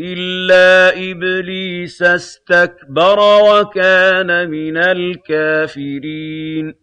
إِلَّا إِبْلِيسَ اسْتَكْبَرَ وَكَانَ مِنَ الْكَافِرِينَ